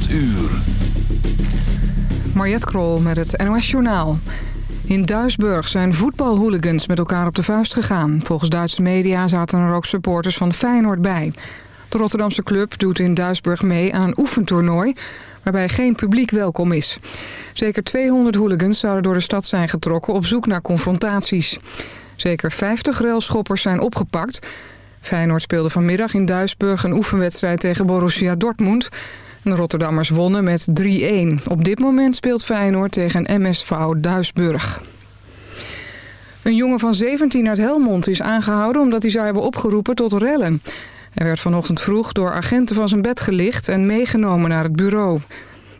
8 uur. Mariette Krol met het NOS Journaal. In Duisburg zijn voetbalhooligans met elkaar op de vuist gegaan. Volgens Duitse media zaten er ook supporters van Feyenoord bij. De Rotterdamse club doet in Duisburg mee aan een oefentoernooi... waarbij geen publiek welkom is. Zeker 200 hooligans zouden door de stad zijn getrokken op zoek naar confrontaties. Zeker 50 railschoppers zijn opgepakt. Feyenoord speelde vanmiddag in Duisburg een oefenwedstrijd tegen Borussia Dortmund... De Rotterdammers wonnen met 3-1. Op dit moment speelt Feyenoord tegen MSV Duisburg. Een jongen van 17 uit Helmond is aangehouden omdat hij zou hebben opgeroepen tot rellen. Hij werd vanochtend vroeg door agenten van zijn bed gelicht en meegenomen naar het bureau.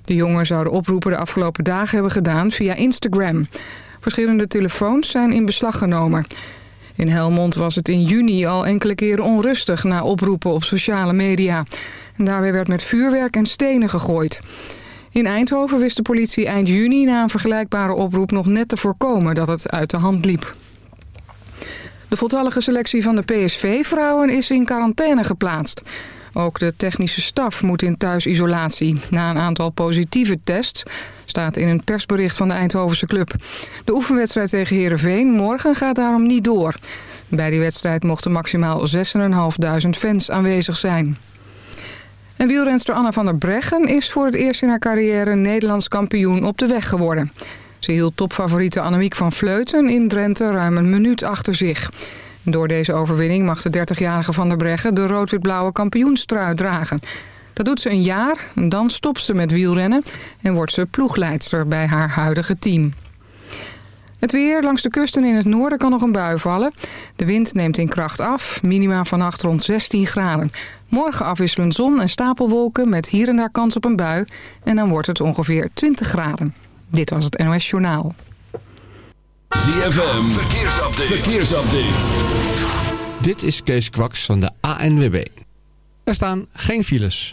De jongen zou de oproepen de afgelopen dagen hebben gedaan via Instagram. Verschillende telefoons zijn in beslag genomen. In Helmond was het in juni al enkele keren onrustig na oproepen op sociale media. Daarbij werd met vuurwerk en stenen gegooid. In Eindhoven wist de politie eind juni na een vergelijkbare oproep nog net te voorkomen dat het uit de hand liep. De voltallige selectie van de PSV-vrouwen is in quarantaine geplaatst. Ook de technische staf moet in thuisisolatie. Na een aantal positieve tests staat in een persbericht van de Eindhovense club. De oefenwedstrijd tegen Heerenveen morgen gaat daarom niet door. Bij die wedstrijd mochten maximaal 6.500 fans aanwezig zijn. En wielrenster Anna van der Breggen is voor het eerst in haar carrière Nederlands kampioen op de weg geworden. Ze hield topfavoriete Annemiek van Vleuten in Drenthe ruim een minuut achter zich. Door deze overwinning mag de 30-jarige Van der Breggen de rood-wit-blauwe kampioenstrui dragen. Dat doet ze een jaar, dan stopt ze met wielrennen en wordt ze ploegleidster bij haar huidige team. Het weer langs de kusten in het noorden kan nog een bui vallen. De wind neemt in kracht af, minima vannacht rond 16 graden. Morgen afwisselend zon en stapelwolken met hier en daar kans op een bui. En dan wordt het ongeveer 20 graden. Dit was het NOS Journaal. ZFM, verkeersupdate. verkeersupdate. Dit is Kees Kwaks van de ANWB. Er staan geen files.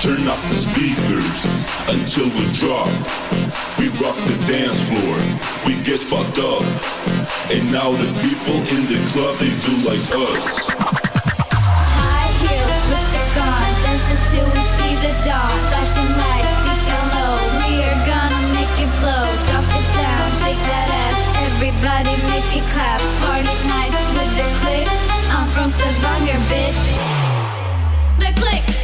Turn up the speakers until we drop. We rock the dance floor, we get fucked up. And now the people in the club, they do like us. High heels, lipstick on, dancing till we see the dawn. Flashing lights deep down low, we are gonna make it blow. Drop it down, shake that ass, everybody make it clap. Party nights with the click. I'm from Stavanger, bitch. The click.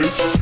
bitch.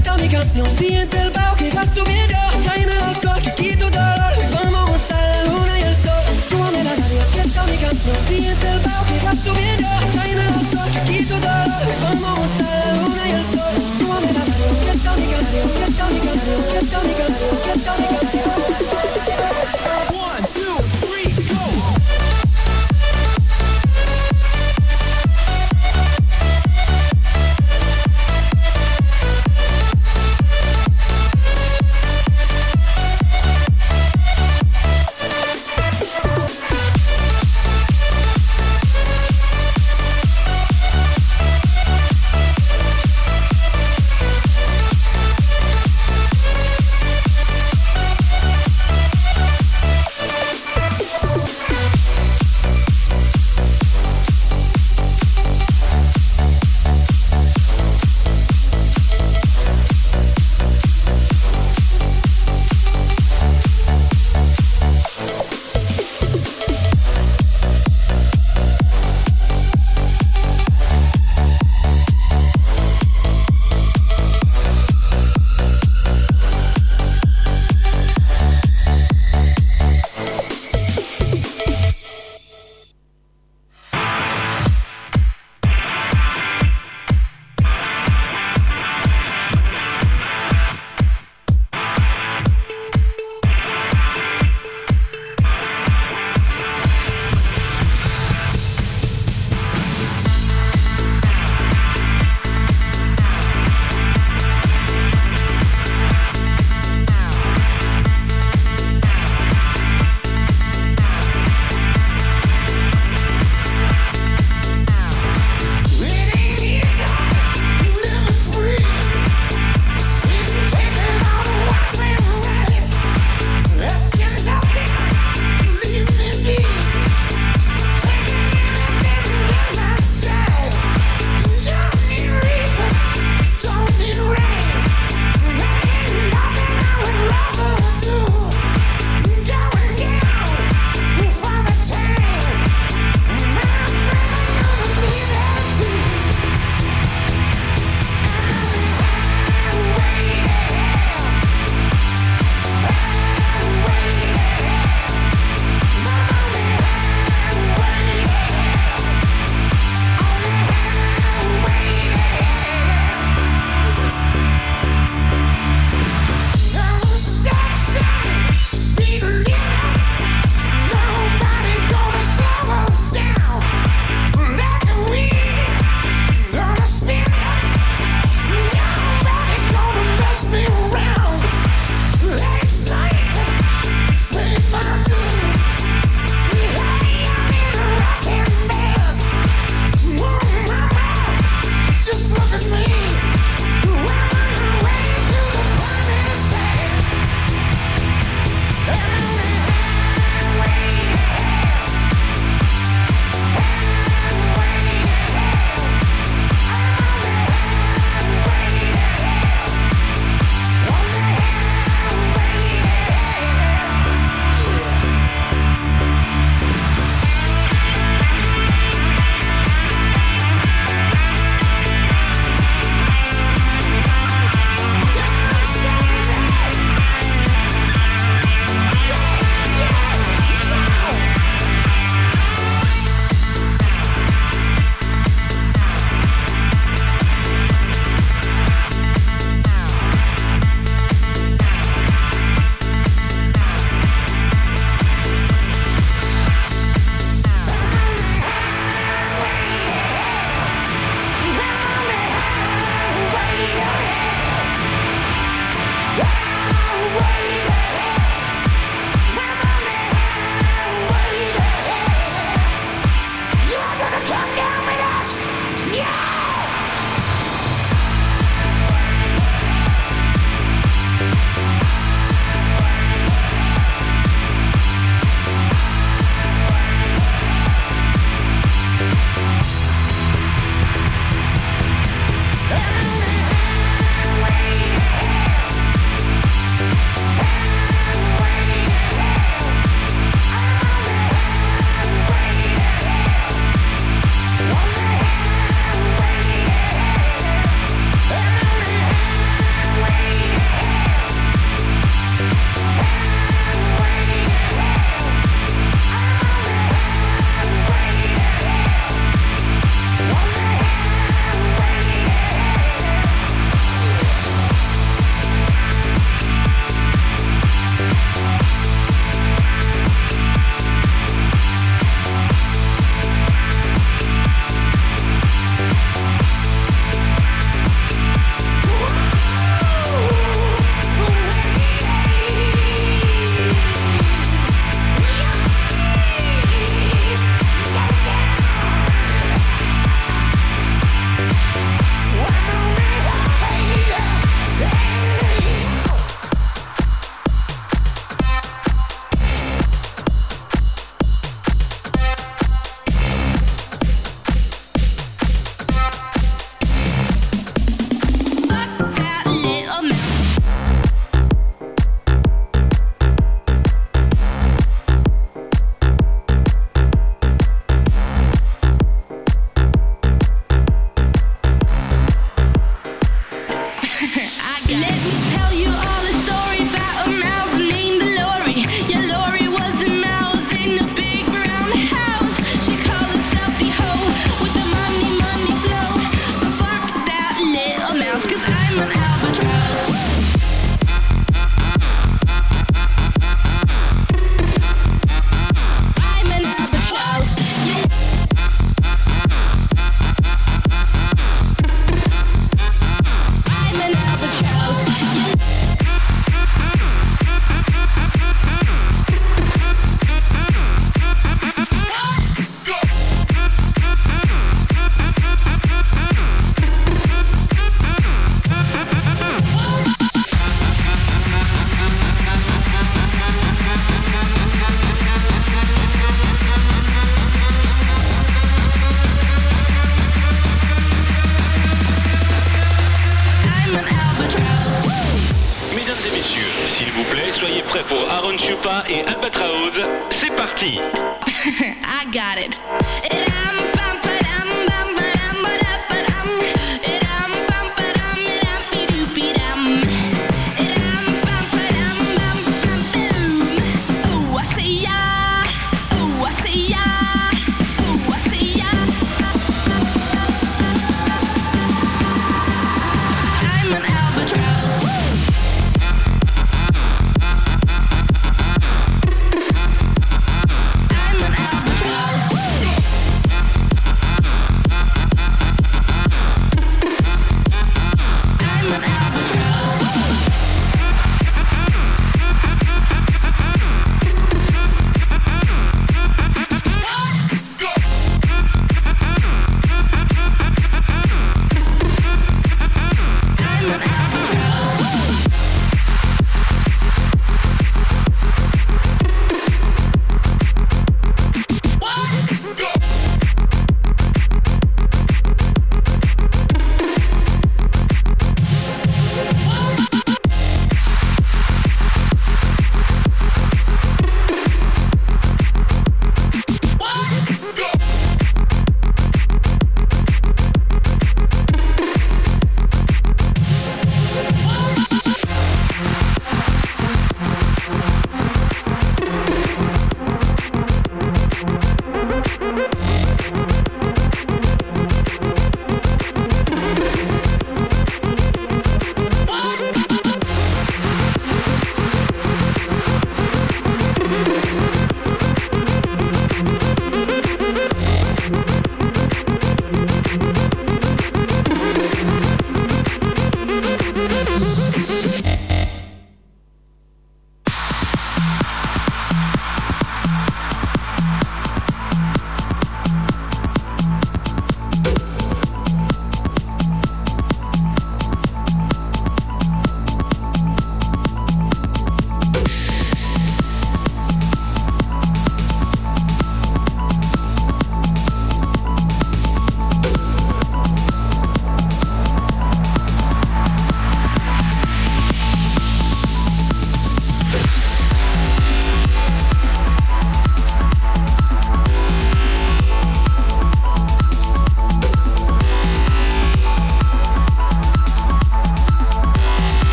esta mi canción Siente el bajo que va subiendo Tráeme el alcohol que quito dolor Vamos a la luna y el sol Suena la radio, esta mi canción Siente el bajo que va subiendo Tráeme el alcohol que quito dolor Vamos a juntar la luna y el sol Suena la radio, esta mi canción esta mi canción